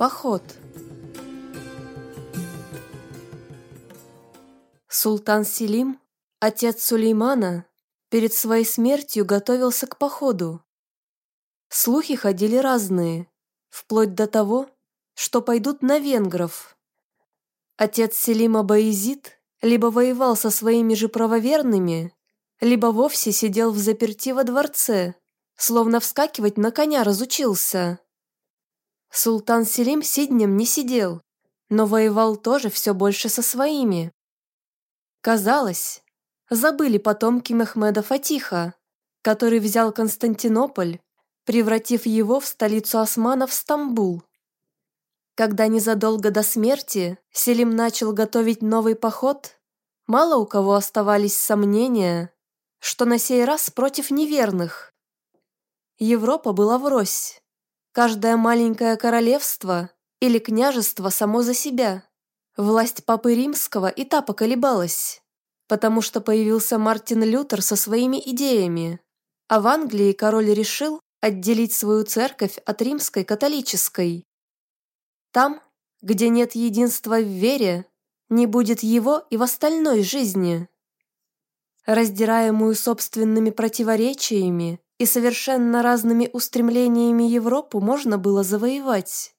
Поход. Султан Селим, отец Сулеймана, перед своей смертью готовился к походу. Слухи ходили разные, вплоть до того, что пойдут на венгров. Отец Селима Баизид либо воевал со своими же правоверными, либо вовсе сидел в заперти во дворце, словно вскакивать на коня разучился. Султан Селим сиднем не сидел, но воевал тоже все больше со своими. Казалось, забыли потомки Мехмеда Фатиха, который взял Константинополь, превратив его в столицу османов Стамбул. Когда незадолго до смерти Селим начал готовить новый поход, мало у кого оставались сомнения, что на сей раз против неверных. Европа была врозь. Каждое маленькое королевство или княжество само за себя. Власть Папы Римского и та поколебалась, потому что появился Мартин Лютер со своими идеями, а в Англии король решил отделить свою церковь от римской католической. Там, где нет единства в вере, не будет его и в остальной жизни. Раздираемую собственными противоречиями, и совершенно разными устремлениями Европу можно было завоевать.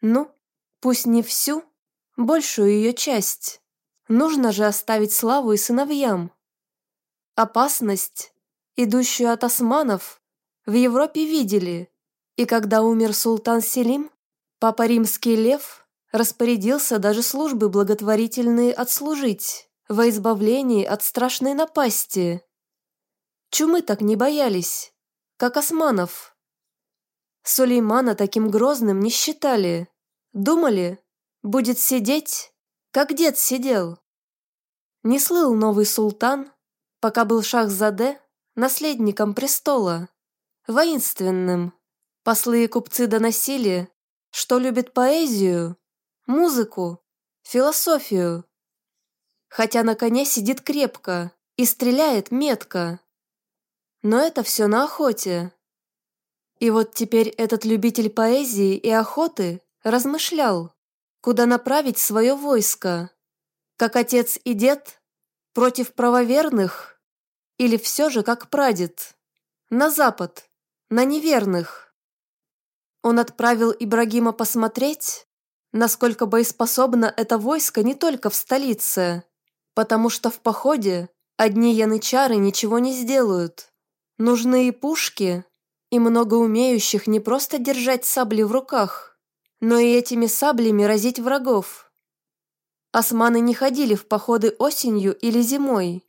Ну, пусть не всю, большую ее часть. Нужно же оставить славу и сыновьям. Опасность, идущую от османов, в Европе видели, и когда умер султан Селим, папа римский лев распорядился даже службы благотворительные отслужить во избавлении от страшной напасти. Чумы так не боялись, как османов. Сулеймана таким грозным не считали. Думали, будет сидеть, как дед сидел. Не слыл новый султан, пока был Шахзаде наследником престола, воинственным. Послы и купцы доносили, что любит поэзию, музыку, философию. Хотя на коне сидит крепко и стреляет метко. Но это все на охоте. И вот теперь этот любитель поэзии и охоты размышлял, куда направить свое войско, как отец и дед против правоверных или все же как прадед, на запад, на неверных. Он отправил Ибрагима посмотреть, насколько боеспособно это войско не только в столице, потому что в походе одни янычары ничего не сделают. Нужны и пушки, и много умеющих не просто держать сабли в руках, но и этими саблями разить врагов. Османы не ходили в походы осенью или зимой,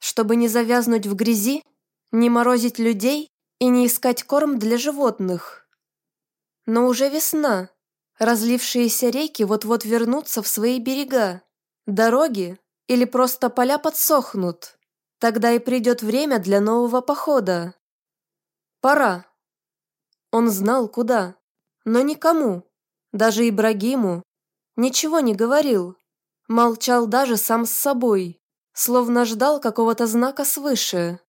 чтобы не завязнуть в грязи, не морозить людей и не искать корм для животных. Но уже весна, разлившиеся реки вот-вот вернутся в свои берега, дороги или просто поля подсохнут. Тогда и придет время для нового похода. Пора. Он знал, куда, но никому, даже Ибрагиму, ничего не говорил. Молчал даже сам с собой, словно ждал какого-то знака свыше.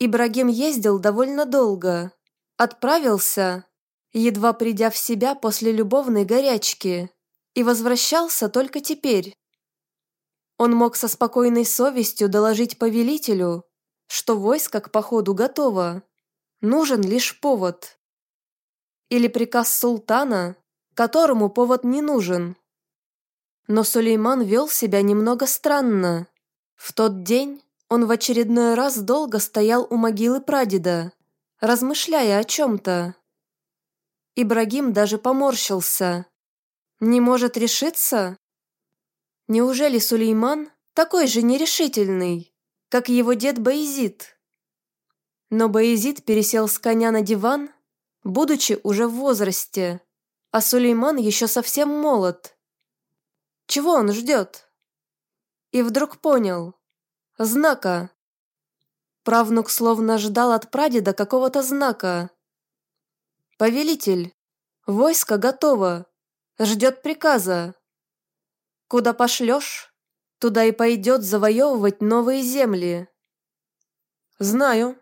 Ибрагим ездил довольно долго. Отправился, едва придя в себя после любовной горячки, и возвращался только теперь. Он мог со спокойной совестью доложить повелителю, что войско к походу готово. Нужен лишь повод. Или приказ султана, которому повод не нужен. Но Сулейман вел себя немного странно. В тот день он в очередной раз долго стоял у могилы прадеда, размышляя о чем-то. Ибрагим даже поморщился. Не может решиться? Неужели Сулейман такой же нерешительный, как его дед Баизид? Но Баизид пересел с коня на диван, будучи уже в возрасте, а Сулейман еще совсем молод. Чего он ждет? И вдруг понял. Знака. Правнук словно ждал от прадеда какого-то знака. «Повелитель, войско готово, ждет приказа». Куда пошлешь, туда и пойдет завоевывать новые земли. Знаю.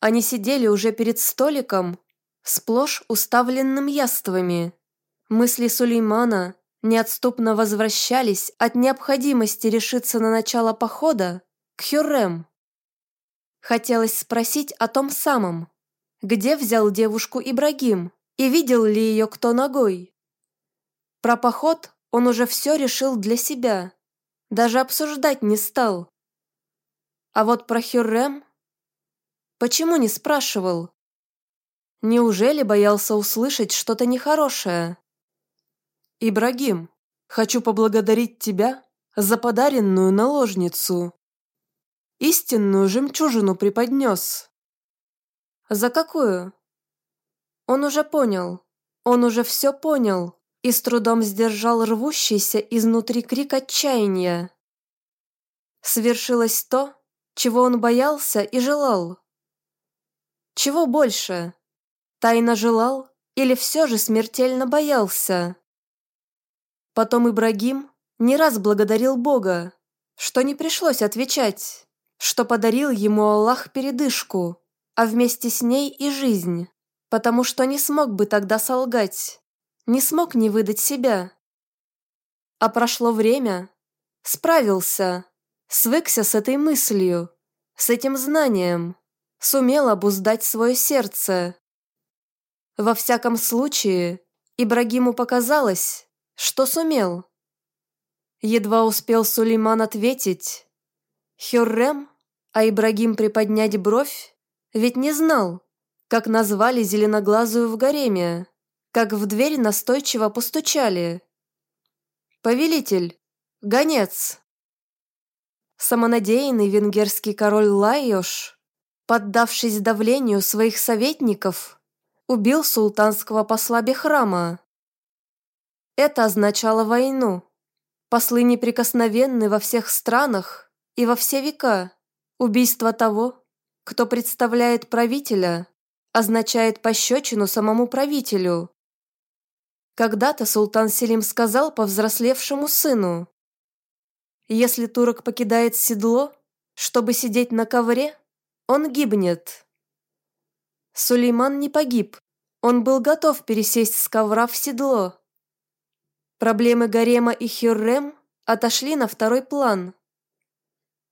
Они сидели уже перед столиком, сплошь уставленным яствами. Мысли Сулеймана неотступно возвращались от необходимости решиться на начало похода к Хюррем. Хотелось спросить о том самом, где взял девушку Ибрагим и видел ли ее кто ногой. Про поход он уже все решил для себя, даже обсуждать не стал. А вот про Хюррем... Почему не спрашивал? Неужели боялся услышать что-то нехорошее? «Ибрагим, хочу поблагодарить тебя за подаренную наложницу. Истинную жемчужину преподнес». «За какую?» Он уже понял, он уже все понял и с трудом сдержал рвущийся изнутри крик отчаяния. Свершилось то, чего он боялся и желал. Чего больше? Тайно желал или все же смертельно боялся? Потом Ибрагим не раз благодарил Бога, что не пришлось отвечать, что подарил ему Аллах передышку, а вместе с ней и жизнь, потому что не смог бы тогда солгать, не смог не выдать себя. А прошло время, справился, свыкся с этой мыслью, с этим знанием, сумел обуздать свое сердце. Во всяком случае, Ибрагиму показалось, что сумел? Едва успел Сулейман ответить. Хюррем, а Ибрагим приподнять бровь, ведь не знал, как назвали зеленоглазую в гареме, как в дверь настойчиво постучали. «Повелитель! Гонец!» Самонадеянный венгерский король Лайош, поддавшись давлению своих советников, убил султанского посла Бехрама. Это означало войну. Послы неприкосновенны во всех странах и во все века. Убийство того, кто представляет правителя, означает пощечину самому правителю. Когда-то султан Селим сказал повзрослевшему сыну, «Если турок покидает седло, чтобы сидеть на ковре, он гибнет». Сулейман не погиб, он был готов пересесть с ковра в седло. Проблемы Гарема и Хюррем отошли на второй план.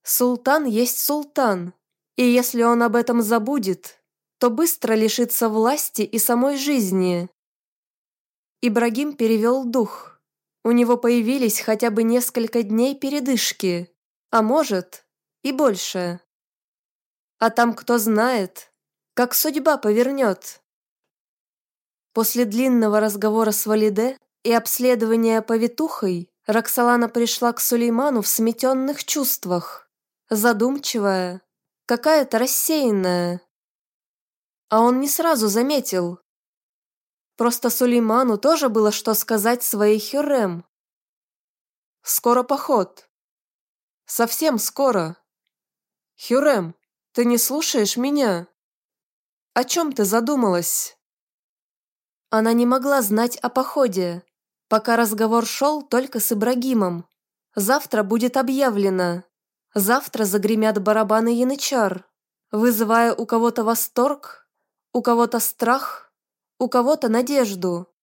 Султан есть султан, и если он об этом забудет, то быстро лишится власти и самой жизни. Ибрагим перевел дух. У него появились хотя бы несколько дней передышки, а может и больше. А там кто знает, как судьба повернет. После длинного разговора с Валиде и обследования повитухой Роксолана пришла к Сулейману в сметенных чувствах, задумчивая, какая-то рассеянная. А он не сразу заметил. Просто Сулейману тоже было что сказать своей Хюррем. «Скоро поход. Совсем скоро. Хюррем, ты не слушаешь меня? О чем ты задумалась?» Она не могла знать о походе, Пока разговор шел только с Ибрагимом. Завтра будет объявлено. Завтра загремят барабаны янычар, вызывая у кого-то восторг, у кого-то страх, у кого-то надежду.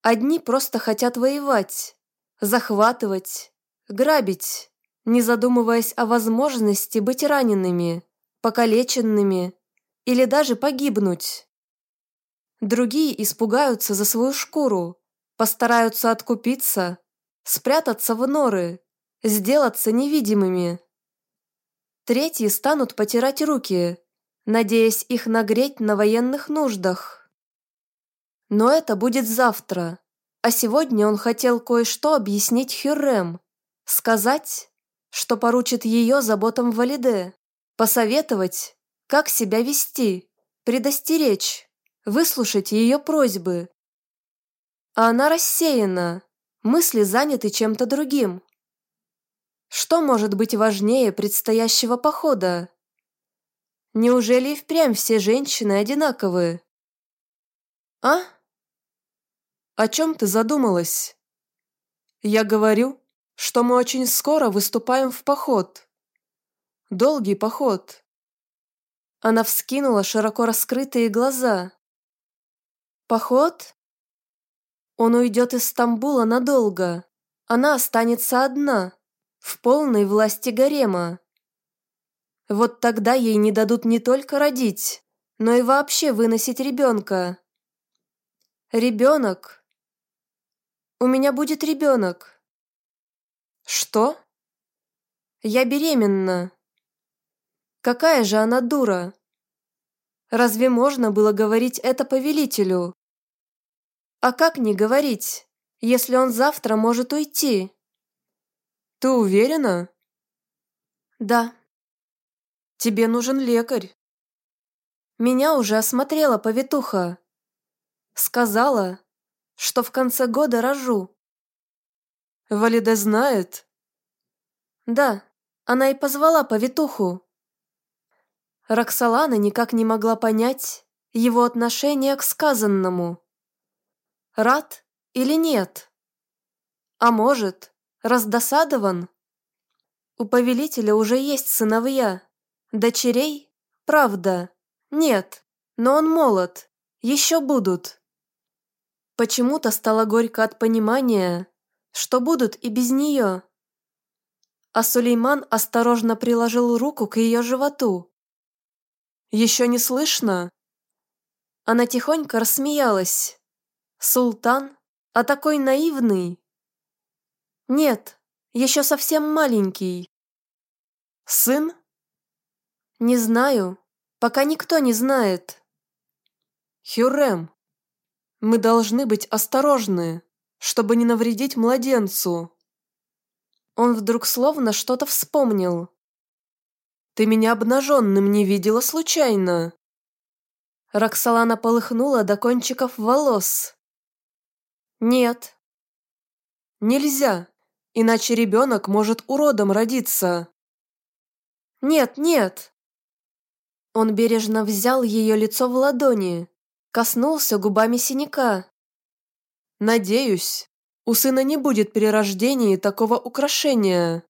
Одни просто хотят воевать, захватывать, грабить, не задумываясь о возможности быть ранеными, покалеченными или даже погибнуть. Другие испугаются за свою шкуру, Постараются откупиться, спрятаться в норы, сделаться невидимыми. Третьи станут потирать руки, надеясь их нагреть на военных нуждах. Но это будет завтра, а сегодня он хотел кое-что объяснить Хюррем, сказать, что поручит ее заботам Валиде, посоветовать, как себя вести, предостеречь, выслушать ее просьбы, а она рассеяна, мысли заняты чем-то другим. Что может быть важнее предстоящего похода? Неужели и впрямь все женщины одинаковы? А? О чем ты задумалась? Я говорю, что мы очень скоро выступаем в поход. Долгий поход. Она вскинула широко раскрытые глаза. Поход? Он уйдет из Стамбула надолго. Она останется одна, в полной власти гарема. Вот тогда ей не дадут не только родить, но и вообще выносить ребенка. Ребенок. У меня будет ребенок. Что? Я беременна. Какая же она дура. Разве можно было говорить это повелителю? А как не говорить, если он завтра может уйти? Ты уверена? Да. Тебе нужен лекарь. Меня уже осмотрела повитуха. Сказала, что в конце года рожу. Валиде знает? Да, она и позвала повитуху. Роксолана никак не могла понять его отношение к сказанному. Рад или нет? А может, раздосадован? У повелителя уже есть сыновья. Дочерей? Правда. Нет. Но он молод. Еще будут. Почему-то стало горько от понимания, что будут и без нее. А Сулейман осторожно приложил руку к ее животу. «Еще не слышно?» Она тихонько рассмеялась. Султан? А такой наивный? Нет, еще совсем маленький. Сын? Не знаю, пока никто не знает. Хюррем, мы должны быть осторожны, чтобы не навредить младенцу. Он вдруг словно что-то вспомнил. Ты меня обнаженным не видела случайно? Роксолана полыхнула до кончиков волос. Нет. Нельзя, иначе ребенок может уродом родиться. Нет, нет. Он бережно взял ее лицо в ладони, коснулся губами синяка. Надеюсь, у сына не будет при рождении такого украшения.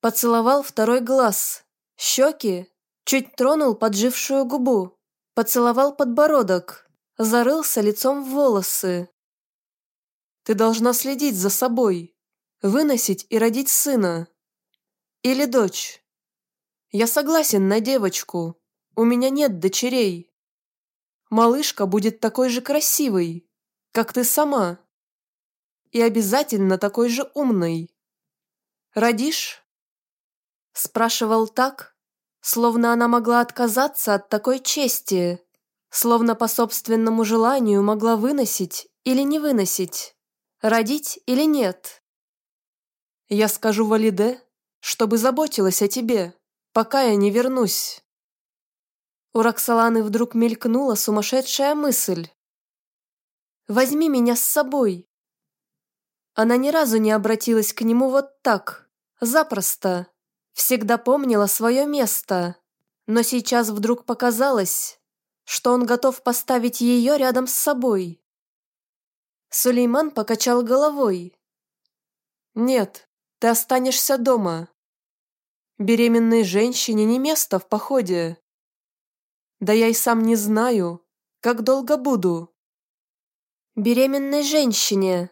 Поцеловал второй глаз, щеки, чуть тронул поджившую губу, поцеловал подбородок, зарылся лицом в волосы. Ты должна следить за собой, выносить и родить сына. Или дочь. Я согласен на девочку. У меня нет дочерей. Малышка будет такой же красивой, как ты сама. И обязательно такой же умной. Родишь? Спрашивал так, словно она могла отказаться от такой чести, словно по собственному желанию могла выносить или не выносить. Родить или нет? Я скажу Валиде, чтобы заботилась о тебе, пока я не вернусь. У Роксоланы вдруг мелькнула сумасшедшая мысль. «Возьми меня с собой». Она ни разу не обратилась к нему вот так, запросто. Всегда помнила свое место, но сейчас вдруг показалось, что он готов поставить ее рядом с собой. Сулейман покачал головой. «Нет, ты останешься дома. Беременной женщине не место в походе. Да я и сам не знаю, как долго буду». «Беременной женщине.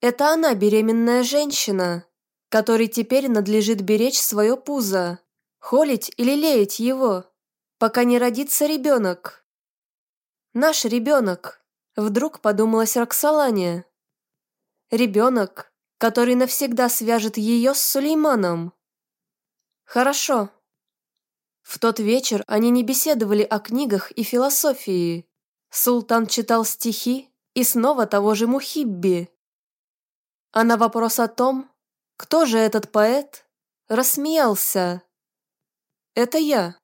Это она беременная женщина, которой теперь надлежит беречь свое пузо, холить или леять его, пока не родится ребенок. Наш ребенок». Вдруг подумалась Роксолане. Ребенок, который навсегда свяжет ее с Сулейманом. Хорошо. В тот вечер они не беседовали о книгах и философии. Султан читал стихи и снова того же Мухибби. А на вопрос о том, кто же этот поэт, рассмеялся. «Это я».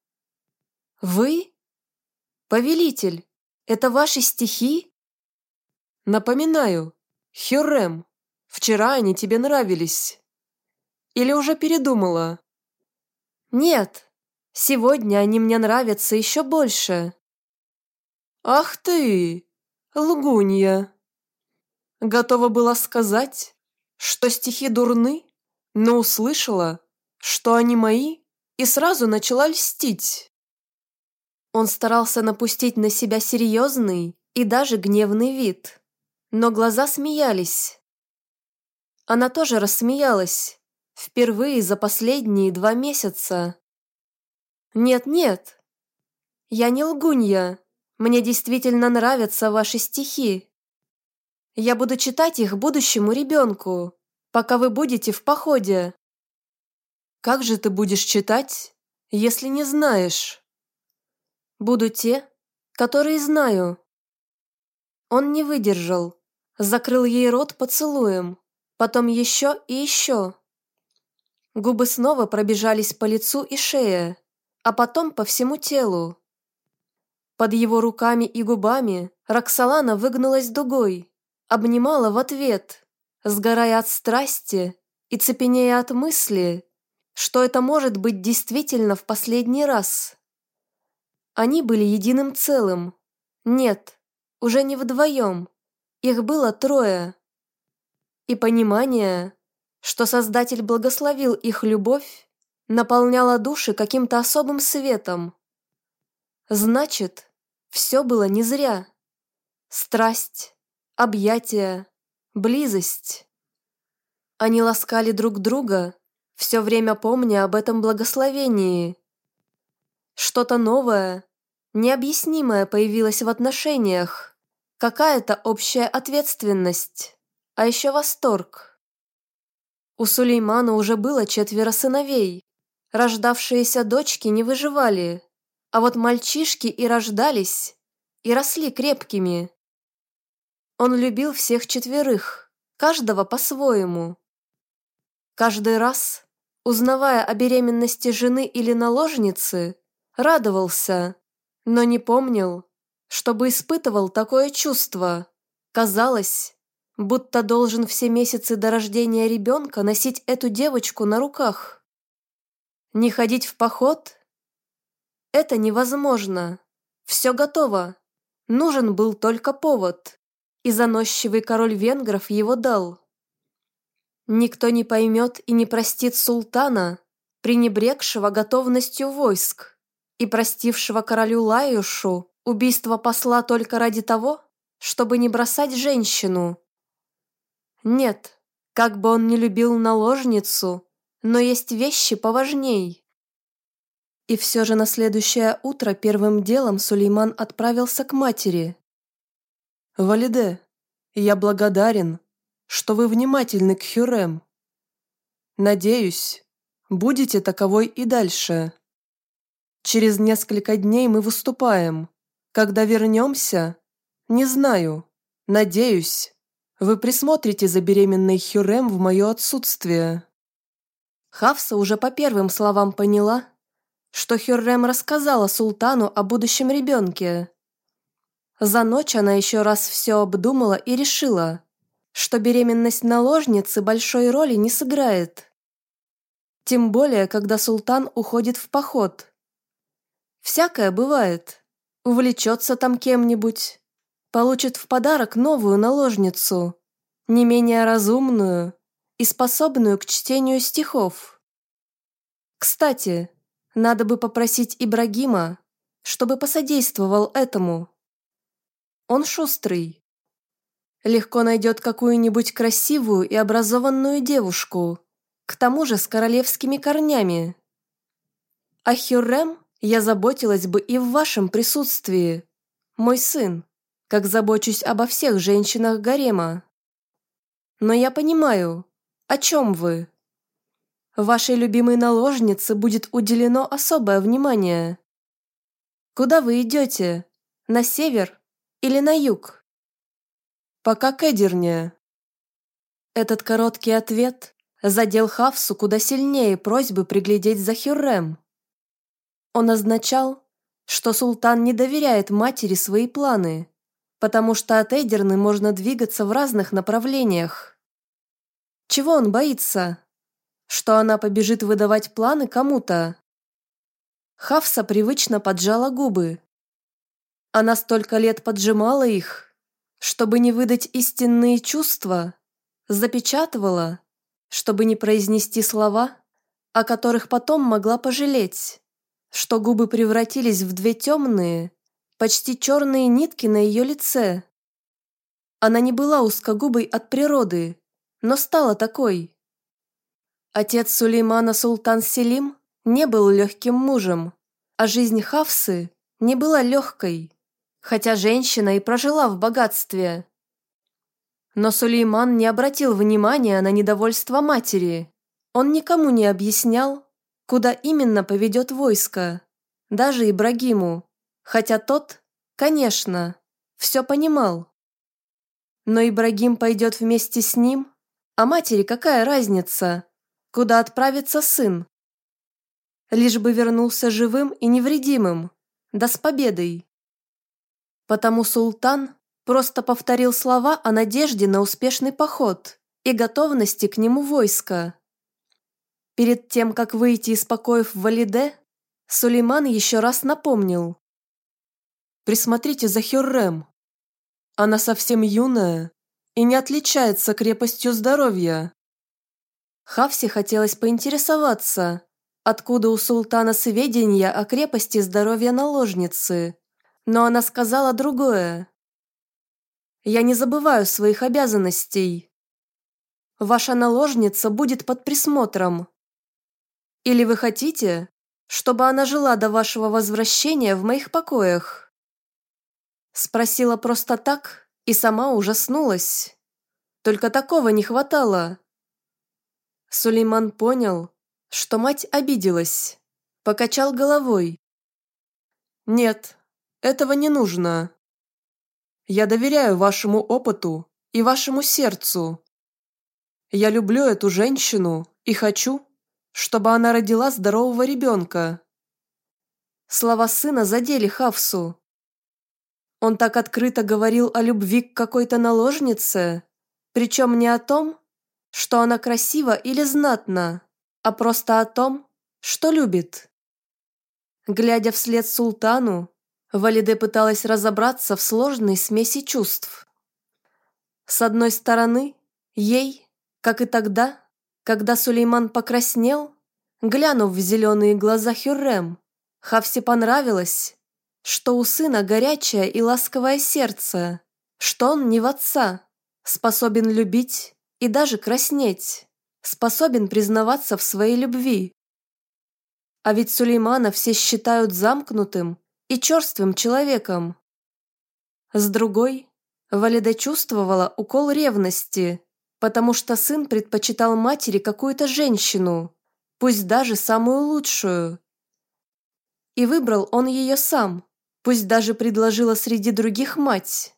«Вы? Повелитель, это ваши стихи?» Напоминаю, Хюррем, вчера они тебе нравились. Или уже передумала? Нет, сегодня они мне нравятся еще больше. Ах ты, лгунья. Готова была сказать, что стихи дурны, но услышала, что они мои, и сразу начала льстить. Он старался напустить на себя серьезный и даже гневный вид, но глаза смеялись. Она тоже рассмеялась, впервые за последние два месяца. «Нет-нет, я не лгунья, мне действительно нравятся ваши стихи. Я буду читать их будущему ребенку, пока вы будете в походе». «Как же ты будешь читать, если не знаешь?» «Буду те, которые знаю». Он не выдержал, закрыл ей рот поцелуем, потом еще и еще. Губы снова пробежались по лицу и шее, а потом по всему телу. Под его руками и губами Роксолана выгнулась дугой, обнимала в ответ, сгорая от страсти и цепенея от мысли, что это может быть действительно в последний раз. Они были единым целым. Нет, уже не вдвоем. Их было трое. И понимание, что Создатель благословил их любовь, наполняло души каким-то особым светом. Значит, все было не зря. Страсть, объятия, близость. Они ласкали друг друга, все время помня об этом благословении. Что-то новое, необъяснимое появилось в отношениях, какая-то общая ответственность, а еще восторг. У Сулеймана уже было четверо сыновей, рождавшиеся дочки не выживали, а вот мальчишки и рождались, и росли крепкими. Он любил всех четверых, каждого по-своему. Каждый раз, узнавая о беременности жены или наложницы, радовался, но не помнил, чтобы испытывал такое чувство. Казалось, будто должен все месяцы до рождения ребенка носить эту девочку на руках. Не ходить в поход? Это невозможно. Все готово. Нужен был только повод. И заносчивый король венгров его дал. Никто не поймет и не простит султана, пренебрегшего готовностью войск и простившего королю Лаюшу убийство посла только ради того, чтобы не бросать женщину. Нет, как бы он ни любил наложницу, но есть вещи поважней. И все же на следующее утро первым делом Сулейман отправился к матери. «Валиде, я благодарен, что вы внимательны к Хюрем. Надеюсь, будете таковой и дальше. Через несколько дней мы выступаем. Когда вернемся, не знаю, надеюсь, вы присмотрите за беременной Хюрем в мое отсутствие». Хавса уже по первым словам поняла, что Хюррем рассказала султану о будущем ребенке. За ночь она еще раз все обдумала и решила, что беременность наложницы большой роли не сыграет. Тем более, когда султан уходит в поход. Всякое бывает. Увлечется там кем-нибудь, получит в подарок новую наложницу, не менее разумную и способную к чтению стихов. Кстати, надо бы попросить Ибрагима, чтобы посодействовал этому. Он шустрый. Легко найдет какую-нибудь красивую и образованную девушку, к тому же с королевскими корнями. О Хюррем я заботилась бы и в вашем присутствии, мой сын как забочусь обо всех женщинах гарема. Но я понимаю, о чем вы. Вашей любимой наложнице будет уделено особое внимание. Куда вы идете? На север или на юг? Пока к Эдирне. Этот короткий ответ задел Хавсу куда сильнее просьбы приглядеть за Хюррем. Он означал, что султан не доверяет матери свои планы потому что от Эдерны можно двигаться в разных направлениях. Чего он боится? Что она побежит выдавать планы кому-то? Хавса привычно поджала губы. Она столько лет поджимала их, чтобы не выдать истинные чувства, запечатывала, чтобы не произнести слова, о которых потом могла пожалеть. что губы превратились в две темные, почти черные нитки на ее лице. Она не была узкогубой от природы, но стала такой. Отец Сулеймана Султан Селим не был легким мужем, а жизнь Хавсы не была легкой, хотя женщина и прожила в богатстве. Но Сулейман не обратил внимания на недовольство матери. Он никому не объяснял, куда именно поведет войско, даже Ибрагиму, хотя тот, конечно, все понимал. Но Ибрагим пойдет вместе с ним, а матери какая разница, куда отправится сын? Лишь бы вернулся живым и невредимым, да с победой. Потому султан просто повторил слова о надежде на успешный поход и готовности к нему войска. Перед тем, как выйти из покоев в Валиде, Сулейман еще раз напомнил. «Присмотрите за Хюррем. Она совсем юная и не отличается крепостью здоровья». Хавсе хотелось поинтересоваться, откуда у султана сведения о крепости здоровья наложницы, но она сказала другое. «Я не забываю своих обязанностей. Ваша наложница будет под присмотром, или вы хотите, чтобы она жила до вашего возвращения в моих покоях?» Спросила просто так и сама ужаснулась. Только такого не хватало. Сулейман понял, что мать обиделась, покачал головой. «Нет, этого не нужно. Я доверяю вашему опыту и вашему сердцу. Я люблю эту женщину и хочу, чтобы она родила здорового ребенка. Слова сына задели Хавсу. Он так открыто говорил о любви к какой-то наложнице, причем не о том, что она красива или знатна, а просто о том, что любит. Глядя вслед султану, Валиде пыталась разобраться в сложной смеси чувств. С одной стороны, ей, как и тогда, когда Сулейман покраснел, глянув в зеленые глаза Хюррем, Хавсе понравилось, что у сына горячее и ласковое сердце, что он не в отца, способен любить и даже краснеть, способен признаваться в своей любви. А ведь Сулеймана все считают замкнутым и черствым человеком. С другой, Валида чувствовала укол ревности, потому что сын предпочитал матери какую-то женщину, пусть даже самую лучшую. И выбрал он ее сам, пусть даже предложила среди других мать.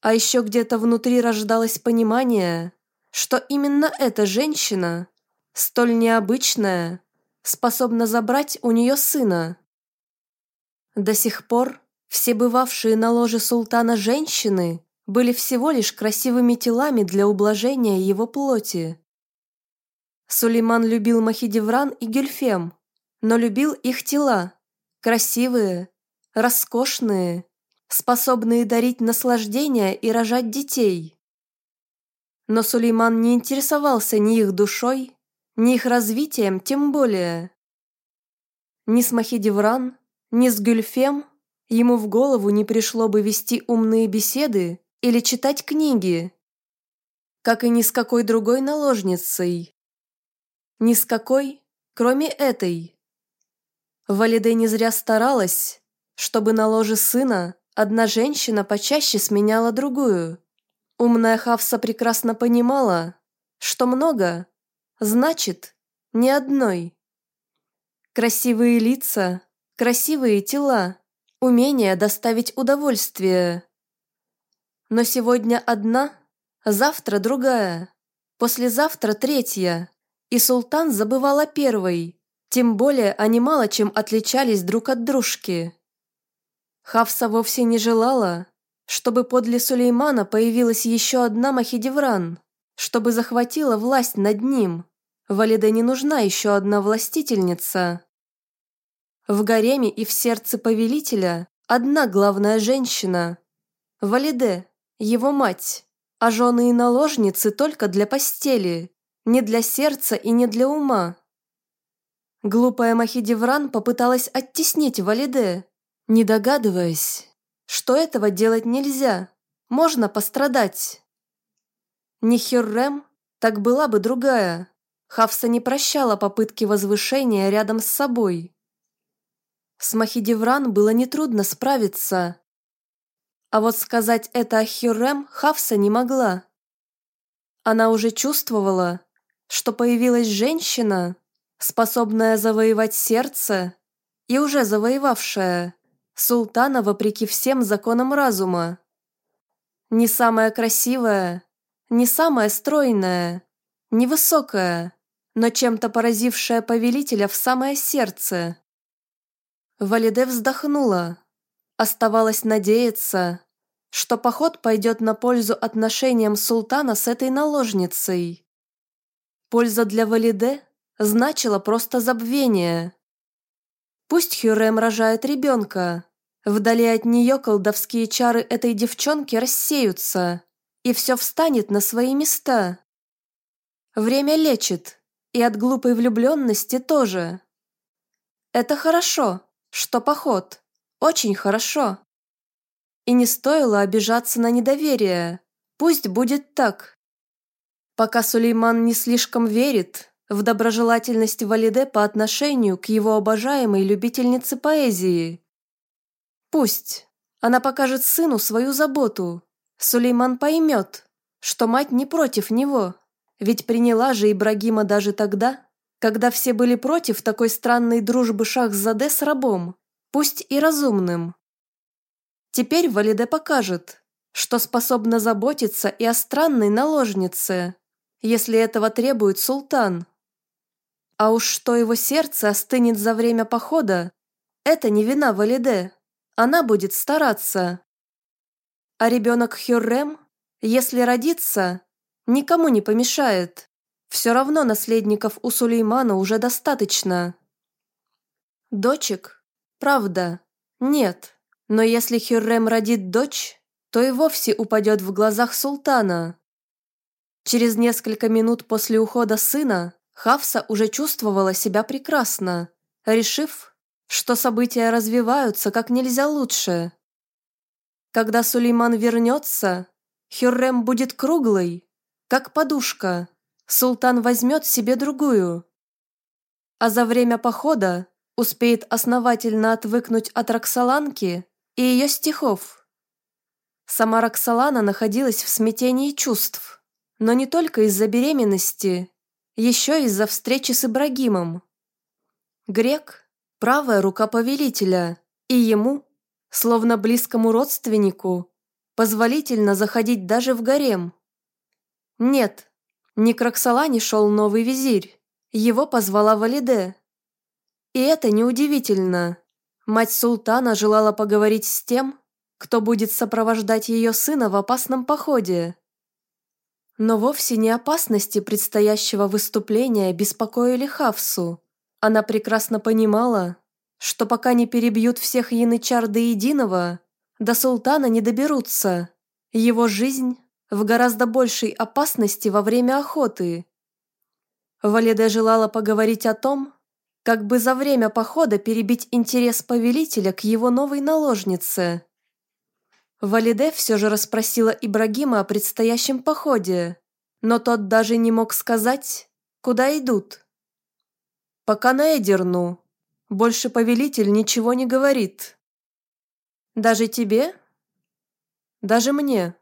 А еще где-то внутри рождалось понимание, что именно эта женщина, столь необычная, способна забрать у нее сына. До сих пор все бывавшие на ложе султана женщины были всего лишь красивыми телами для ублажения его плоти. Сулейман любил Махидевран и Гюльфем, но любил их тела, красивые, роскошные, способные дарить наслаждение и рожать детей. Но Сулейман не интересовался ни их душой, ни их развитием тем более. Ни с Махидевран, ни с Гюльфем ему в голову не пришло бы вести умные беседы или читать книги, как и ни с какой другой наложницей. Ни с какой, кроме этой. Валиде не зря старалась, чтобы на ложе сына одна женщина почаще сменяла другую. Умная Хавса прекрасно понимала, что много значит ни одной. Красивые лица, красивые тела, умение доставить удовольствие. Но сегодня одна, завтра другая, послезавтра третья. И султан забывал о первой, тем более они мало чем отличались друг от дружки. Хавса вовсе не желала, чтобы подле Сулеймана появилась еще одна Махидевран, чтобы захватила власть над ним. Валиде не нужна еще одна властительница. В гареме и в сердце повелителя одна главная женщина – Валиде его мать, а жены и наложницы только для постели, не для сердца и не для ума. Глупая Махидевран попыталась оттеснить Валиде, не догадываясь, что этого делать нельзя, можно пострадать. Не Хюррем, так была бы другая. Хавса не прощала попытки возвышения рядом с собой. С Махидевран было нетрудно справиться. А вот сказать это о Хюррем Хавса не могла. Она уже чувствовала, что появилась женщина, способная завоевать сердце и уже завоевавшая султана вопреки всем законам разума. Не самая красивая, не самая стройная, невысокая, но чем-то поразившая повелителя в самое сердце. Валиде вздохнула. Оставалось надеяться, что поход пойдет на пользу отношениям султана с этой наложницей. Польза для Валиде значила просто забвение. Пусть Хюрем рожает ребенка, вдали от нее колдовские чары этой девчонки рассеются, и все встанет на свои места. Время лечит, и от глупой влюбленности тоже. Это хорошо, что поход, очень хорошо. И не стоило обижаться на недоверие, пусть будет так. Пока Сулейман не слишком верит в доброжелательность Валиде по отношению к его обожаемой любительнице поэзии. Пусть она покажет сыну свою заботу. Сулейман поймет, что мать не против него, ведь приняла же Ибрагима даже тогда, когда все были против такой странной дружбы Шахзаде с рабом, пусть и разумным. Теперь Валиде покажет, что способна заботиться и о странной наложнице, если этого требует султан. А уж что его сердце остынет за время похода, это не вина Валиде, она будет стараться. А ребенок Хюррем, если родится, никому не помешает. Все равно наследников у Сулеймана уже достаточно. Дочек? Правда, нет. Но если Хюррем родит дочь, то и вовсе упадет в глазах султана. Через несколько минут после ухода сына Хавса уже чувствовала себя прекрасно, решив, что события развиваются как нельзя лучше. Когда Сулейман вернется, Хюррем будет круглой, как подушка. Султан возьмет себе другую. А за время похода успеет основательно отвыкнуть от Роксоланки и ее стихов. Сама Роксолана находилась в смятении чувств, но не только из-за беременности, еще из-за встречи с Ибрагимом. Грек – правая рука повелителя, и ему, словно близкому родственнику, позволительно заходить даже в гарем. Нет, не к Роксолане шел новый визирь, его позвала Валиде. И это неудивительно. Мать султана желала поговорить с тем, кто будет сопровождать ее сына в опасном походе. Но вовсе не опасности предстоящего выступления беспокоили Хавсу. Она прекрасно понимала, что пока не перебьют всех янычар до единого, до султана не доберутся. Его жизнь в гораздо большей опасности во время охоты. Валеда желала поговорить о том, как бы за время похода перебить интерес повелителя к его новой наложнице. Валиде все же расспросила Ибрагима о предстоящем походе, но тот даже не мог сказать, куда идут. «Пока на Эдерну. Больше повелитель ничего не говорит». «Даже тебе?» «Даже мне.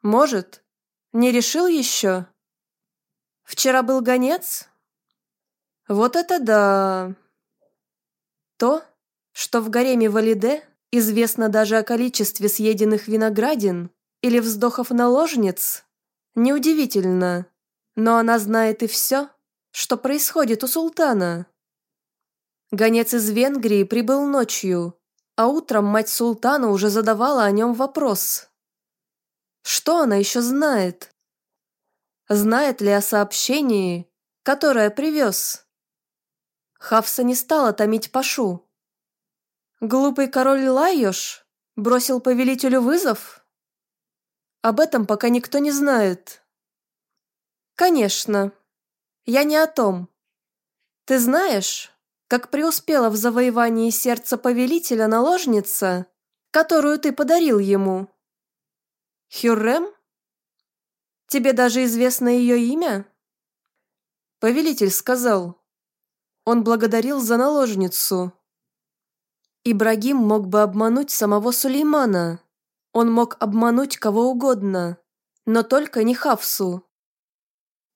Может, не решил еще?» «Вчера был гонец?» Вот это да! То, что в гареме Валиде известно даже о количестве съеденных виноградин или вздохов наложниц, неудивительно, но она знает и все, что происходит у султана. Гонец из Венгрии прибыл ночью, а утром мать султана уже задавала о нем вопрос. Что она еще знает? Знает ли о сообщении, которое привез? Хавса не стала томить Пашу. Глупый король Лайош бросил повелителю вызов? Об этом пока никто не знает. Конечно, я не о том. Ты знаешь, как преуспела в завоевании сердца повелителя наложница, которую ты подарил ему? Хюррем? Тебе даже известно ее имя? Повелитель сказал. Он благодарил за наложницу. Ибрагим мог бы обмануть самого Сулеймана. Он мог обмануть кого угодно, но только не Хавсу.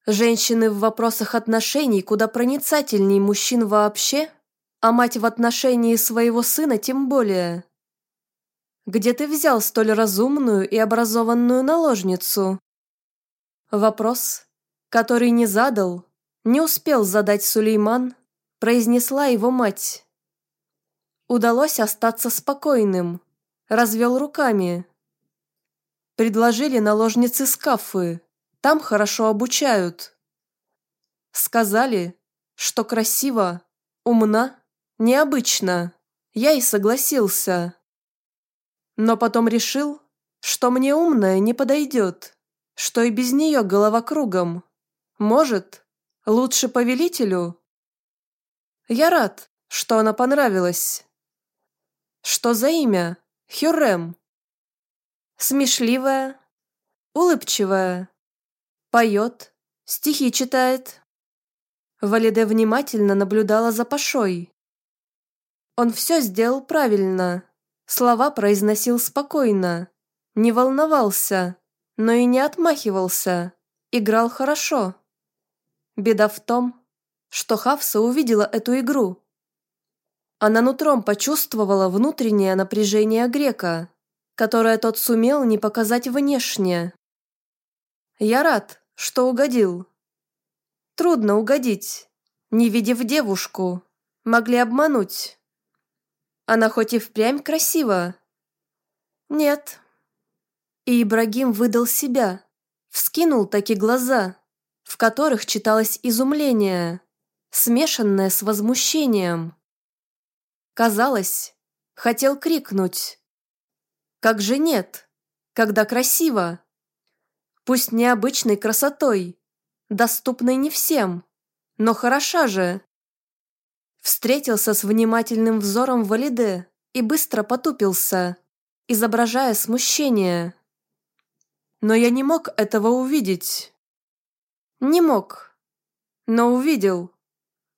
Женщины в вопросах отношений куда проницательней мужчин вообще, а мать в отношении своего сына тем более. Где ты взял столь разумную и образованную наложницу? Вопрос, который не задал, не успел задать Сулейман, произнесла его мать. Удалось остаться спокойным, развел руками. Предложили наложницы скафы, там хорошо обучают. Сказали, что красиво, умна, необычно. Я и согласился. Но потом решил, что мне умная не подойдет что и без нее голова кругом. Может, лучше повелителю? Я рад, что она понравилась. Что за имя? Хюррем. Смешливая, улыбчивая, поет, стихи читает. Валиде внимательно наблюдала за Пашой. Он все сделал правильно, слова произносил спокойно, не волновался но и не отмахивался, играл хорошо. Беда в том, что Хавса увидела эту игру. Она нутром почувствовала внутреннее напряжение грека, которое тот сумел не показать внешне. «Я рад, что угодил». Трудно угодить, не видев девушку, могли обмануть. Она хоть и впрямь красива. Нет, и Ибрагим выдал себя, вскинул таки глаза, в которых читалось изумление, смешанное с возмущением. Казалось, хотел крикнуть. Как же нет, когда красиво? Пусть необычной красотой, доступной не всем, но хороша же. Встретился с внимательным взором Валиде и быстро потупился, изображая смущение. Но я не мог этого увидеть. Не мог, но увидел.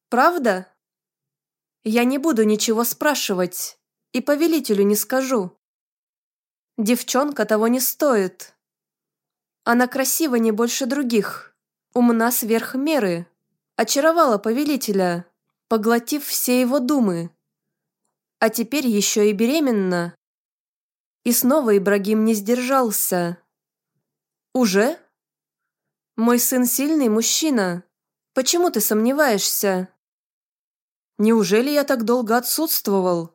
Правда? Я не буду ничего спрашивать и повелителю не скажу. Девчонка того не стоит. Она красива не больше других, умна сверх меры, очаровала повелителя, поглотив все его думы. А теперь еще и беременна. И снова Ибрагим не сдержался. «Уже?» «Мой сын сильный мужчина. Почему ты сомневаешься?» «Неужели я так долго отсутствовал?»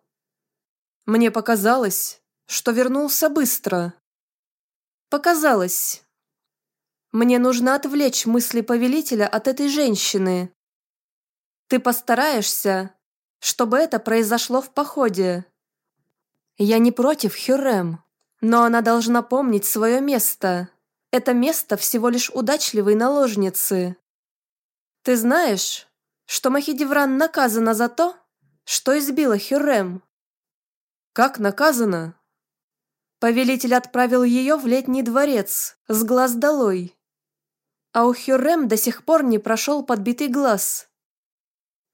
«Мне показалось, что вернулся быстро». «Показалось. Мне нужно отвлечь мысли повелителя от этой женщины. Ты постараешься, чтобы это произошло в походе. Я не против Хюррем, но она должна помнить свое место». Это место всего лишь удачливой наложницы. Ты знаешь, что Махидевран наказана за то, что избила Хюррем? Как наказана? Повелитель отправил ее в летний дворец, с глаз долой. А у Хюррем до сих пор не прошел подбитый глаз.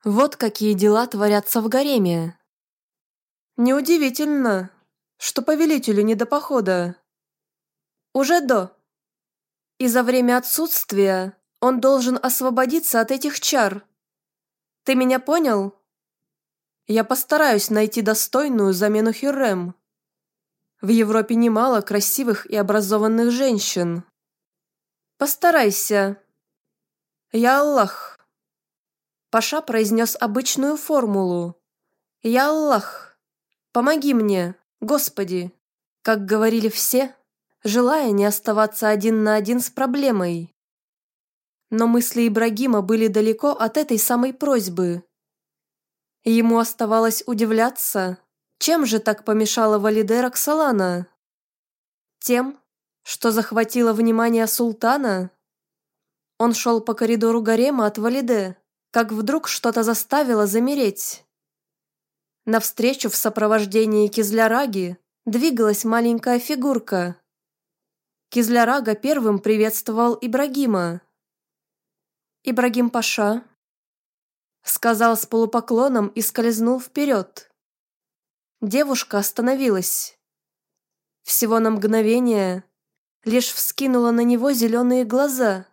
Вот какие дела творятся в гареме. Неудивительно, что повелителю не до похода. Уже до и за время отсутствия он должен освободиться от этих чар. Ты меня понял? Я постараюсь найти достойную замену Хюррем. В Европе немало красивых и образованных женщин. Постарайся. Я Аллах. Паша произнес обычную формулу. Я Аллах. Помоги мне, Господи. Как говорили все, желая не оставаться один на один с проблемой. Но мысли Ибрагима были далеко от этой самой просьбы. Ему оставалось удивляться, чем же так помешала Валиде Роксолана? Тем, что захватило внимание султана? Он шел по коридору гарема от Валиде, как вдруг что-то заставило замереть. Навстречу в сопровождении Кизляраги двигалась маленькая фигурка. Кизлярага первым приветствовал Ибрагима. «Ибрагим Паша», — сказал с полупоклоном и скользнул вперед. Девушка остановилась. Всего на мгновение лишь вскинула на него зеленые глаза.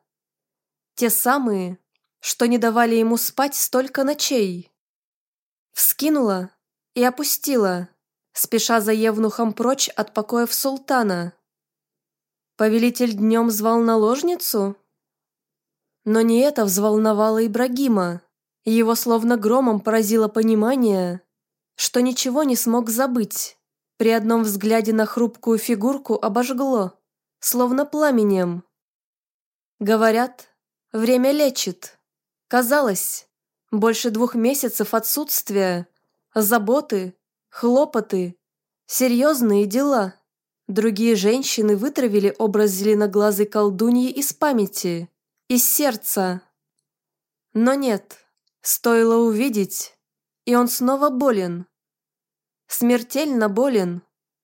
Те самые, что не давали ему спать столько ночей. Вскинула и опустила, спеша за евнухом прочь от покоев султана. Повелитель днем звал наложницу? Но не это взволновало Ибрагима. Его словно громом поразило понимание, что ничего не смог забыть. При одном взгляде на хрупкую фигурку обожгло, словно пламенем. Говорят, время лечит. Казалось, больше двух месяцев отсутствия, заботы, хлопоты, серьезные дела. Другие женщины вытравили образ зеленоглазой колдуньи из памяти, из сердца. Но нет, стоило увидеть, и он снова болен. Смертельно болен,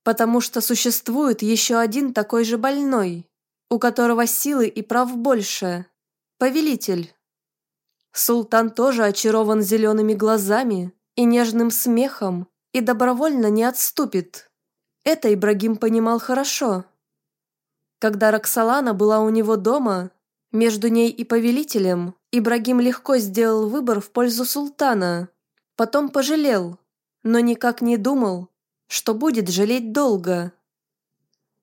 потому что существует еще один такой же больной, у которого силы и прав больше. Повелитель. Султан тоже очарован зелеными глазами и нежным смехом и добровольно не отступит. Это Ибрагим понимал хорошо. Когда Роксолана была у него дома, между ней и повелителем, Ибрагим легко сделал выбор в пользу султана. Потом пожалел, но никак не думал, что будет жалеть долго.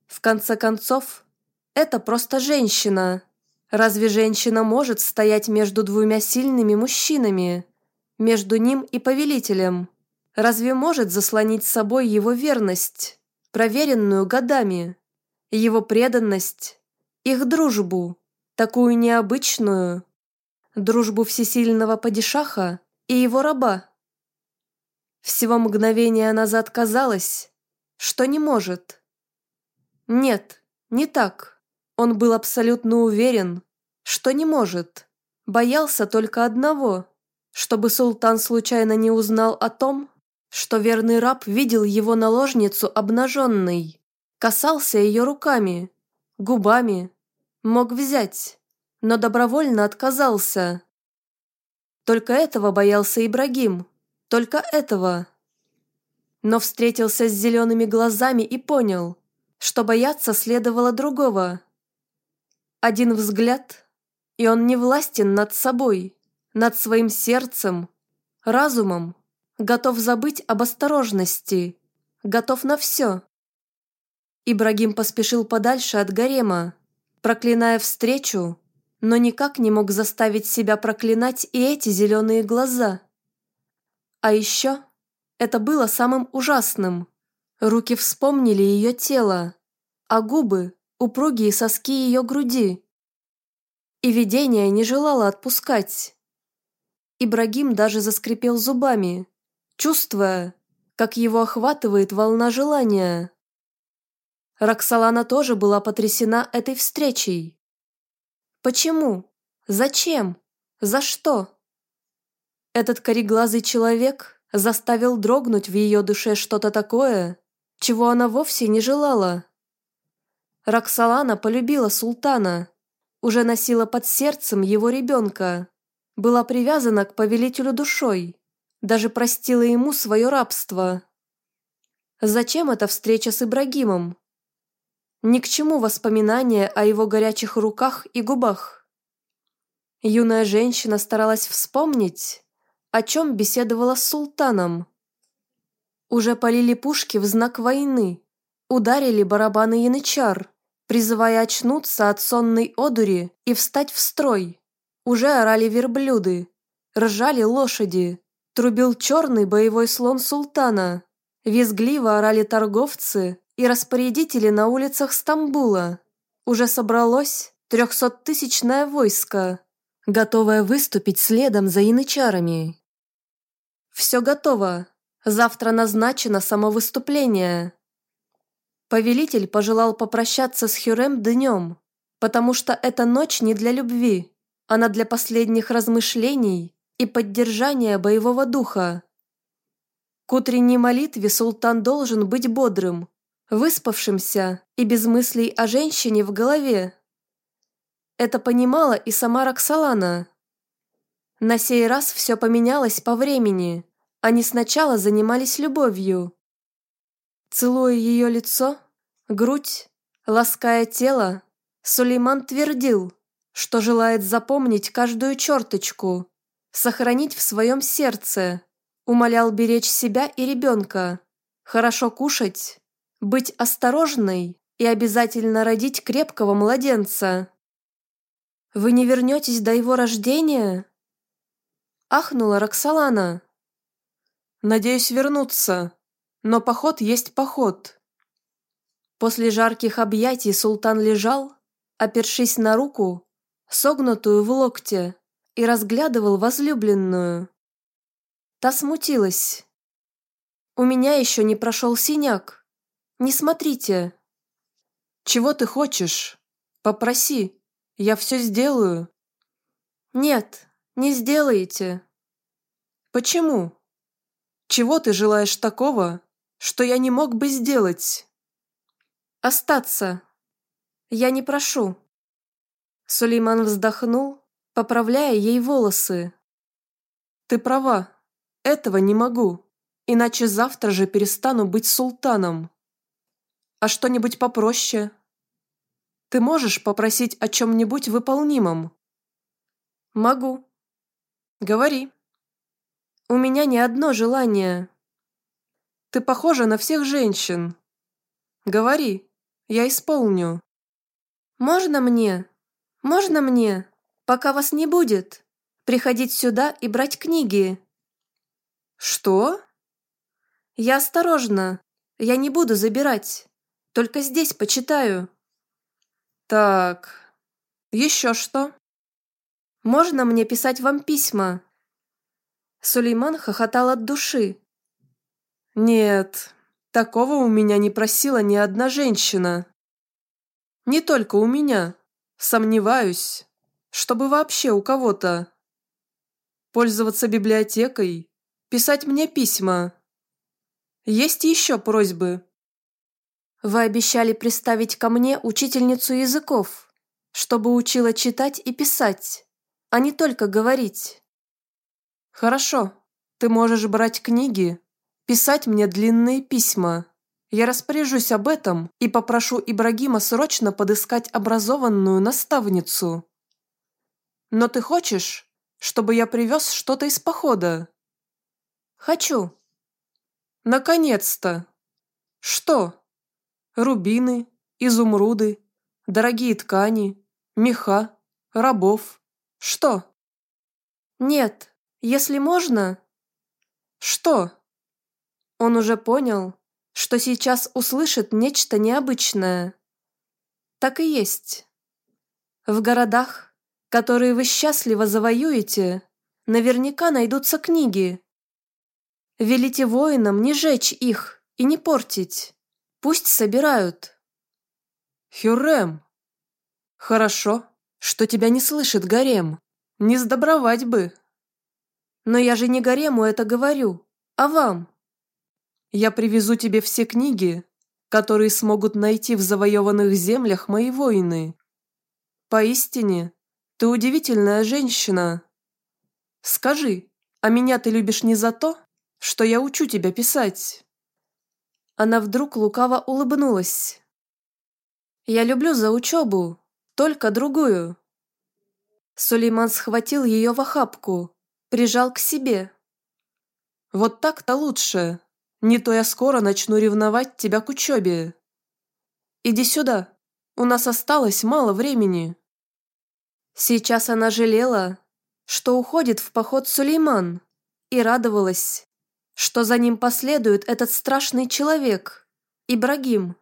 В конце концов, это просто женщина. Разве женщина может стоять между двумя сильными мужчинами, между ним и повелителем? Разве может заслонить собой его верность, проверенную годами, его преданность, их дружбу, такую необычную, дружбу всесильного падишаха и его раба? Всего мгновения назад казалось, что не может. Нет, не так. Он был абсолютно уверен, что не может. Боялся только одного, чтобы султан случайно не узнал о том, что верный раб видел его наложницу обнаженной, касался ее руками, губами, мог взять, но добровольно отказался. Только этого боялся Ибрагим. Только этого. Но встретился с зелеными глазами и понял, что бояться следовало другого. Один взгляд, и он не властен над собой, над своим сердцем, разумом, готов забыть об осторожности, готов на все. Ибрагим поспешил подальше от гарема, проклиная встречу, но никак не мог заставить себя проклинать и эти зеленые глаза. А еще это было самым ужасным. Руки вспомнили ее тело, а губы – упругие соски ее груди. И видение не желало отпускать. Ибрагим даже заскрипел зубами, чувствуя, как его охватывает волна желания. Роксолана тоже была потрясена этой встречей. Почему? Зачем? За что? Этот кореглазый человек заставил дрогнуть в ее душе что-то такое, чего она вовсе не желала. Роксолана полюбила султана, уже носила под сердцем его ребенка, была привязана к повелителю душой, даже простила ему свое рабство. Зачем эта встреча с Ибрагимом? Ни к чему воспоминания о его горячих руках и губах. Юная женщина старалась вспомнить, о чем беседовала с султаном. Уже полили пушки в знак войны, ударили барабаны янычар, призывая очнуться от сонной одури и встать в строй. Уже орали верблюды, ржали лошади, трубил черный боевой слон султана, визгливо орали торговцы и распорядители на улицах Стамбула. Уже собралось трехсоттысячное войско, готовое выступить следом за янычарами. «Все готово. Завтра назначено само выступление». Повелитель пожелал попрощаться с Хюрем днем, потому что эта ночь не для любви, она для последних размышлений и поддержания боевого духа. К утренней молитве султан должен быть бодрым, выспавшимся и без мыслей о женщине в голове. Это понимала и сама Роксолана. На сей раз все поменялось по времени. Они сначала занимались любовью. Целуя ее лицо, грудь, лаская тело, Сулейман твердил, что желает запомнить каждую черточку, сохранить в своем сердце, умолял беречь себя и ребенка, хорошо кушать, быть осторожной и обязательно родить крепкого младенца. «Вы не вернетесь до его рождения?» Ахнула Роксолана. «Надеюсь вернуться, но поход есть поход». После жарких объятий султан лежал, опершись на руку, согнутую в локте, и разглядывал возлюбленную. Та смутилась. «У меня еще не прошел синяк. Не смотрите». «Чего ты хочешь? Попроси, я все сделаю». «Нет, не сделаете». «Почему? Чего ты желаешь такого, что я не мог бы сделать?» «Остаться», я не прошу». Сулейман вздохнул, поправляя ей волосы. «Ты права, этого не могу, иначе завтра же перестану быть султаном. А что-нибудь попроще? Ты можешь попросить о чем-нибудь выполнимом?» «Могу». «Говори». «У меня не одно желание». «Ты похожа на всех женщин». «Говори, я исполню». «Можно мне? Можно мне? Пока вас не будет. Приходить сюда и брать книги». «Что?» «Я осторожно. Я не буду забирать. Только здесь почитаю». «Так, еще что?» «Можно мне писать вам письма?» Сулейман хохотал от души. «Нет, такого у меня не просила ни одна женщина». Не только у меня. Сомневаюсь, чтобы вообще у кого-то. Пользоваться библиотекой, писать мне письма. Есть еще просьбы? Вы обещали приставить ко мне учительницу языков, чтобы учила читать и писать, а не только говорить. Хорошо, ты можешь брать книги, писать мне длинные письма. Я распоряжусь об этом и попрошу Ибрагима срочно подыскать образованную наставницу. Но ты хочешь, чтобы я привез что-то из похода? Хочу. Наконец-то. Что? Рубины, изумруды, дорогие ткани, меха, рабов. Что? Нет, если можно. Что? Он уже понял, что сейчас услышит нечто необычное. Так и есть. В городах, которые вы счастливо завоюете, наверняка найдутся книги. Велите воинам не жечь их и не портить. Пусть собирают. Хюррем. Хорошо, что тебя не слышит гарем. Не сдобровать бы. Но я же не гарему это говорю, а вам. Я привезу тебе все книги, которые смогут найти в завоеванных землях мои воины. Поистине, ты удивительная женщина. Скажи, а меня ты любишь не за то, что я учу тебя писать?» Она вдруг лукаво улыбнулась. «Я люблю за учебу, только другую». Сулейман схватил ее в охапку, прижал к себе. «Вот так-то лучше. Не то я скоро начну ревновать тебя к учебе. Иди сюда, у нас осталось мало времени». Сейчас она жалела, что уходит в поход Сулейман, и радовалась, что за ним последует этот страшный человек, Ибрагим.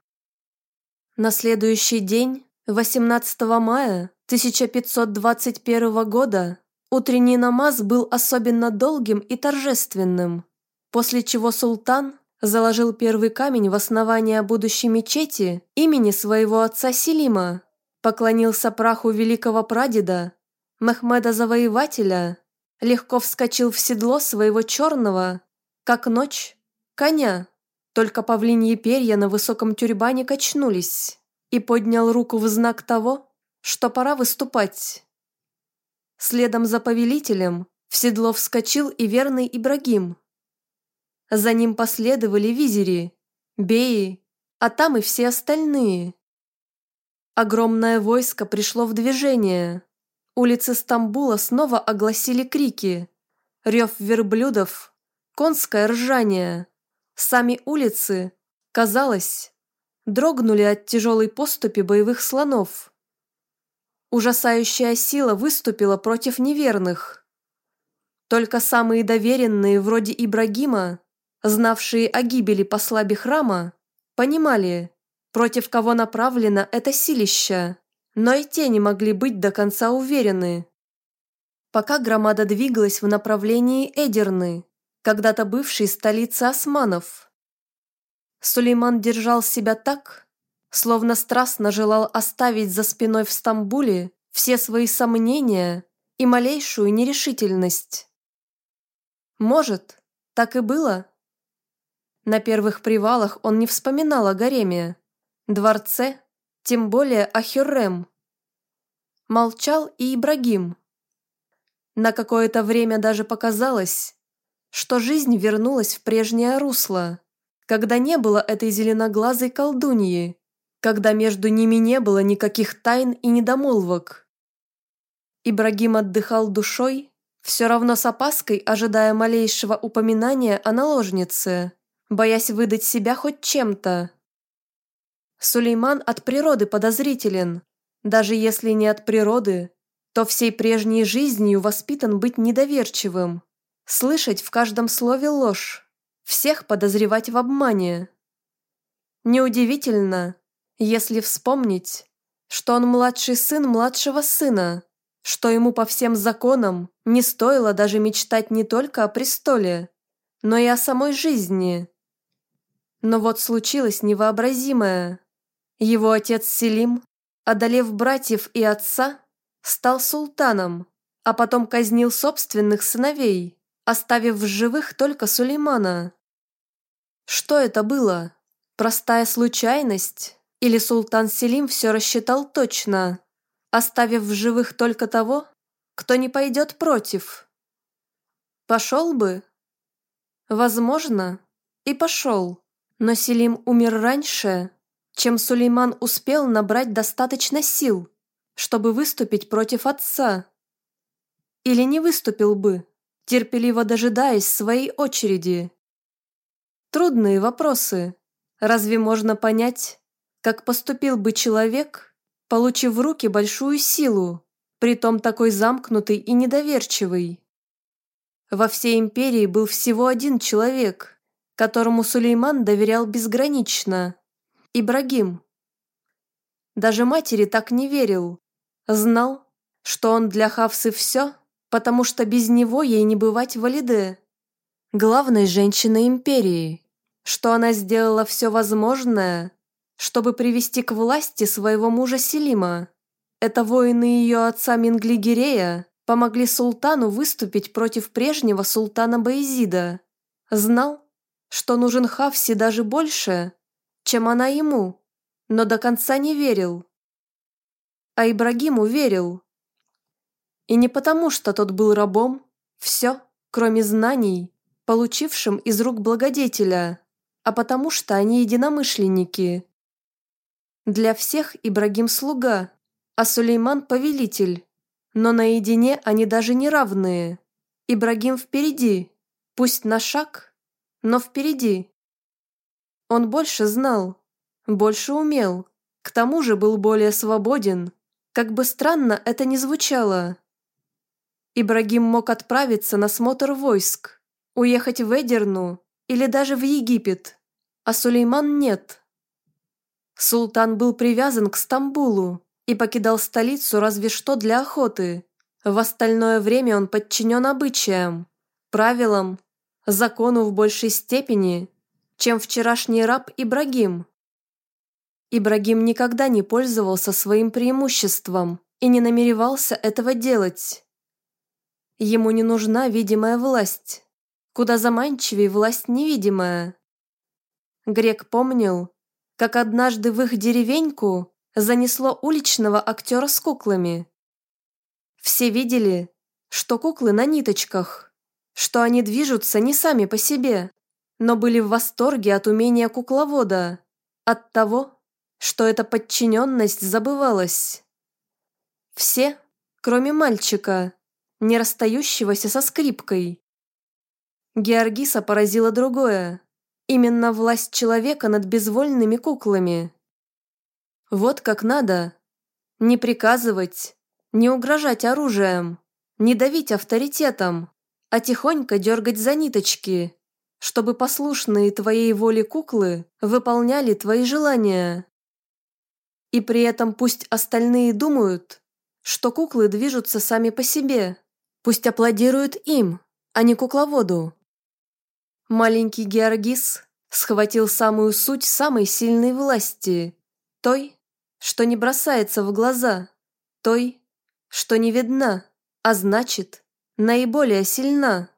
На следующий день, 18 мая 1521 года, утренний намаз был особенно долгим и торжественным после чего султан заложил первый камень в основание будущей мечети имени своего отца Селима, поклонился праху великого прадеда, Мехмеда Завоевателя, легко вскочил в седло своего черного, как ночь, коня. Только павлиньи перья на высоком тюрбане качнулись и поднял руку в знак того, что пора выступать. Следом за повелителем в седло вскочил и верный Ибрагим. За ним последовали визири, беи, а там и все остальные. Огромное войско пришло в движение. Улицы Стамбула снова огласили крики. Рев верблюдов, конское ржание. Сами улицы, казалось, дрогнули от тяжелой поступи боевых слонов. Ужасающая сила выступила против неверных. Только самые доверенные, вроде Ибрагима, знавшие о гибели посла Бихрама, понимали, против кого направлено это силище, но и те не могли быть до конца уверены. Пока громада двигалась в направлении Эдерны, когда-то бывшей столицы османов. Сулейман держал себя так, словно страстно желал оставить за спиной в Стамбуле все свои сомнения и малейшую нерешительность. Может, так и было? На первых привалах он не вспоминал о гареме, дворце, тем более о Хюррем. Молчал и Ибрагим. На какое-то время даже показалось, что жизнь вернулась в прежнее русло, когда не было этой зеленоглазой колдуньи, когда между ними не было никаких тайн и недомолвок. Ибрагим отдыхал душой, все равно с опаской ожидая малейшего упоминания о наложнице, боясь выдать себя хоть чем-то. Сулейман от природы подозрителен, даже если не от природы, то всей прежней жизнью воспитан быть недоверчивым. Слышать в каждом слове ложь, всех подозревать в обмане. Неудивительно, если вспомнить, что он младший сын младшего сына, что ему по всем законам не стоило даже мечтать не только о престоле, но и о самой жизни. Но вот случилось невообразимое. Его отец Селим, одолев братьев и отца, стал султаном, а потом казнил собственных сыновей оставив в живых только Сулеймана. Что это было? Простая случайность? Или султан Селим все рассчитал точно, оставив в живых только того, кто не пойдет против? Пошел бы? Возможно, и пошел, но Селим умер раньше, чем Сулейман успел набрать достаточно сил, чтобы выступить против отца. Или не выступил бы терпеливо дожидаясь своей очереди. Трудные вопросы. Разве можно понять, как поступил бы человек, получив в руки большую силу, притом такой замкнутый и недоверчивый? Во всей империи был всего один человек, которому Сулейман доверял безгранично – Ибрагим. Даже матери так не верил. Знал, что он для Хавсы все – потому что без него ей не бывать в Алиде, главной женщины империи, что она сделала все возможное, чтобы привести к власти своего мужа Селима. Это воины ее отца Минглигерея помогли султану выступить против прежнего султана Баизида. Знал, что нужен Хавси даже больше, чем она ему, но до конца не верил. А Ибрагиму верил. И не потому, что тот был рабом, все, кроме знаний, получившим из рук благодетеля, а потому что они единомышленники. Для всех Ибрагим слуга, а Сулейман повелитель, но наедине они даже не равные. Ибрагим впереди, пусть на шаг, но впереди. Он больше знал, больше умел, к тому же был более свободен, как бы странно это ни звучало. Ибрагим мог отправиться на смотр войск, уехать в Эдерну или даже в Египет, а Сулейман нет. Султан был привязан к Стамбулу и покидал столицу разве что для охоты. В остальное время он подчинен обычаям, правилам, закону в большей степени, чем вчерашний раб Ибрагим. Ибрагим никогда не пользовался своим преимуществом и не намеревался этого делать. Ему не нужна видимая власть. Куда заманчивее власть невидимая. Грек помнил, как однажды в их деревеньку занесло уличного актера с куклами. Все видели, что куклы на ниточках, что они движутся не сами по себе, но были в восторге от умения кукловода, от того, что эта подчиненность забывалась. Все, кроме мальчика, не расстающегося со скрипкой. Георгиса поразило другое. Именно власть человека над безвольными куклами. Вот как надо. Не приказывать, не угрожать оружием, не давить авторитетом, а тихонько дергать за ниточки, чтобы послушные твоей воле куклы выполняли твои желания. И при этом пусть остальные думают, что куклы движутся сами по себе, пусть аплодируют им, а не кукловоду. Маленький Георгис схватил самую суть самой сильной власти, той, что не бросается в глаза, той, что не видна, а значит, наиболее сильна.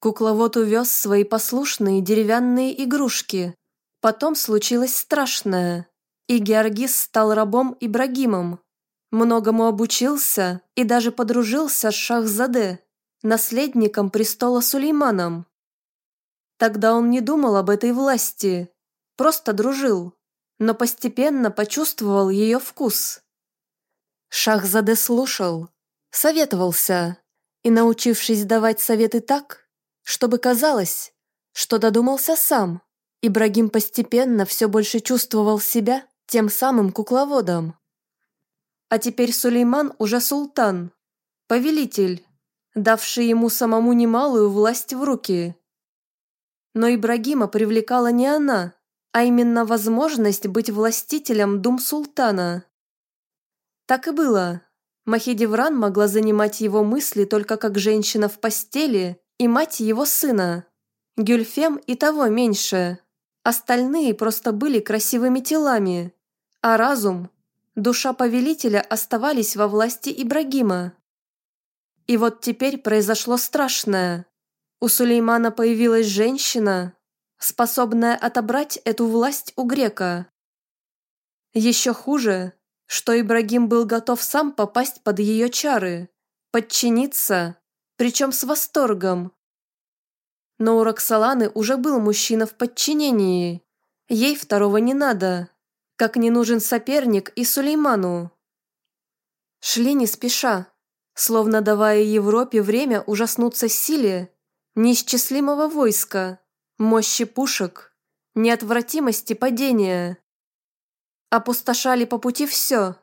Кукловод увез свои послушные деревянные игрушки. Потом случилось страшное, и Георгис стал рабом Ибрагимом. Многому обучился и даже подружился с Шахзаде, наследником престола Сулейманом. Тогда он не думал об этой власти, просто дружил, но постепенно почувствовал ее вкус. Шахзаде слушал, советовался и, научившись давать советы так, чтобы казалось, что додумался сам, Ибрагим постепенно все больше чувствовал себя тем самым кукловодом. А теперь Сулейман уже султан, повелитель, давший ему самому немалую власть в руки. Но Ибрагима привлекала не она, а именно возможность быть властителем дум султана. Так и было. Махидевран могла занимать его мысли только как женщина в постели и мать его сына. Гюльфем и того меньше. Остальные просто были красивыми телами. А разум, душа повелителя оставались во власти Ибрагима. И вот теперь произошло страшное. У Сулеймана появилась женщина, способная отобрать эту власть у грека. Еще хуже, что Ибрагим был готов сам попасть под ее чары, подчиниться, причем с восторгом. Но у Роксоланы уже был мужчина в подчинении. Ей второго не надо, как не нужен соперник и Сулейману. Шли не спеша, словно давая Европе время ужаснуться силе неисчислимого войска, мощи пушек, неотвратимости падения. Опустошали по пути все,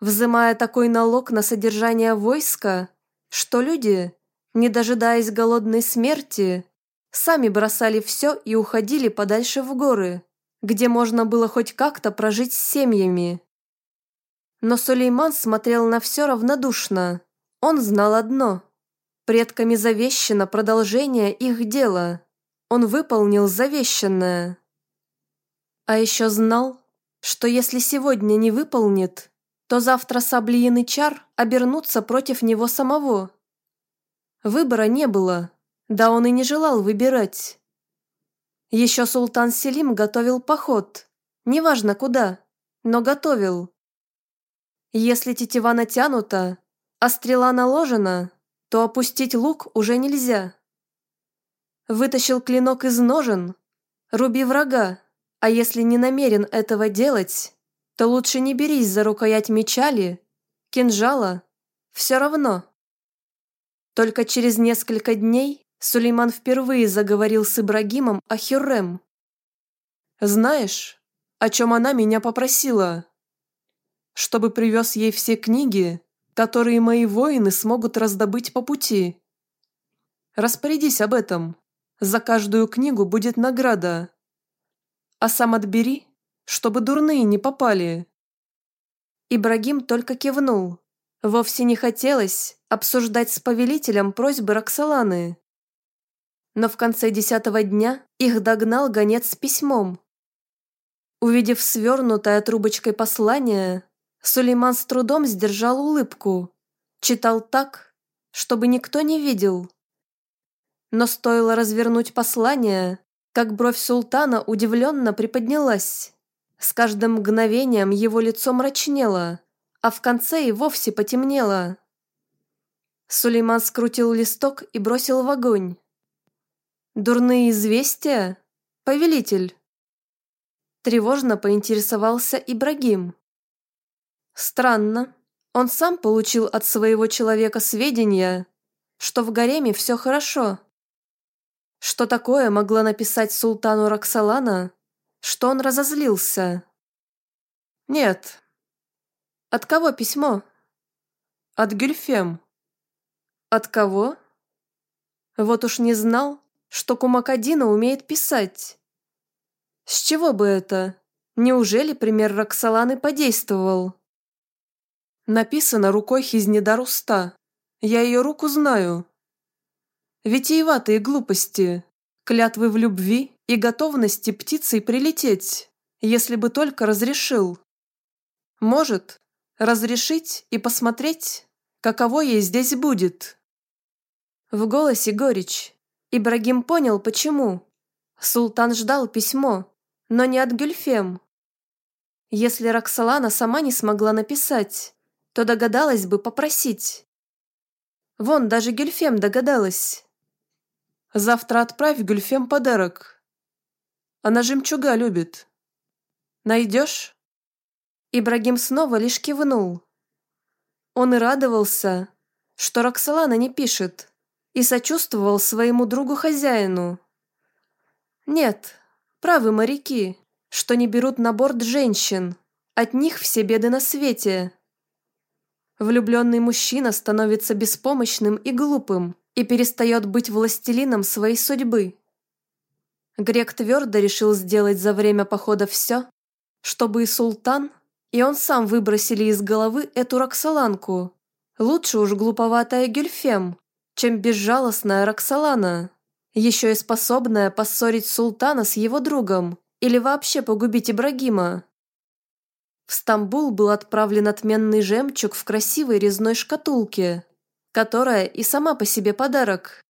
взымая такой налог на содержание войска, что люди, не дожидаясь голодной смерти, сами бросали все и уходили подальше в горы, где можно было хоть как-то прожить с семьями. Но Сулейман смотрел на все равнодушно. Он знал одно – Предками завещено продолжение их дела. Он выполнил завещанное. А еще знал, что если сегодня не выполнит, то завтра сабли янычар обернутся против него самого. Выбора не было, да он и не желал выбирать. Еще султан Селим готовил поход, неважно куда, но готовил. Если тетива натянута, а стрела наложена, то опустить лук уже нельзя. Вытащил клинок из ножен, руби врага, а если не намерен этого делать, то лучше не берись за рукоять меча ли, кинжала, все равно. Только через несколько дней Сулейман впервые заговорил с Ибрагимом о Хюррем. «Знаешь, о чем она меня попросила? Чтобы привез ей все книги, которые мои воины смогут раздобыть по пути. Распорядись об этом. За каждую книгу будет награда. А сам отбери, чтобы дурные не попали». Ибрагим только кивнул. Вовсе не хотелось обсуждать с повелителем просьбы Роксоланы. Но в конце десятого дня их догнал гонец с письмом. Увидев свернутое трубочкой послание, Сулейман с трудом сдержал улыбку. Читал так, чтобы никто не видел. Но стоило развернуть послание, как бровь султана удивленно приподнялась. С каждым мгновением его лицо мрачнело, а в конце и вовсе потемнело. Сулейман скрутил листок и бросил в огонь. «Дурные известия? Повелитель!» Тревожно поинтересовался Ибрагим. Странно. Он сам получил от своего человека сведения, что в гареме все хорошо. Что такое могла написать султану Роксолана, что он разозлился? Нет. От кого письмо? От Гюльфем. От кого? Вот уж не знал, что Кумакадина умеет писать. С чего бы это? Неужели пример Роксоланы подействовал? Написано рукой Хизнедаруста. Я ее руку знаю. Витиеватые глупости, клятвы в любви и готовности птицей прилететь, если бы только разрешил. Может, разрешить и посмотреть, каково ей здесь будет. В голосе горечь. Ибрагим понял, почему. Султан ждал письмо, но не от Гюльфем. Если Роксолана сама не смогла написать, то догадалась бы попросить. Вон, даже Гюльфем догадалась. Завтра отправь Гюльфем подарок. Она жемчуга любит. Найдешь?» Ибрагим снова лишь кивнул. Он и радовался, что Роксолана не пишет, и сочувствовал своему другу-хозяину. Нет, правы моряки, что не берут на борт женщин, от них все беды на свете. Влюбленный мужчина становится беспомощным и глупым, и перестает быть властелином своей судьбы. Грек твердо решил сделать за время похода все, чтобы и султан, и он сам выбросили из головы эту Роксоланку. Лучше уж глуповатая Гюльфем, чем безжалостная Роксолана, еще и способная поссорить султана с его другом или вообще погубить Ибрагима. В Стамбул был отправлен отменный жемчуг в красивой резной шкатулке, которая и сама по себе подарок.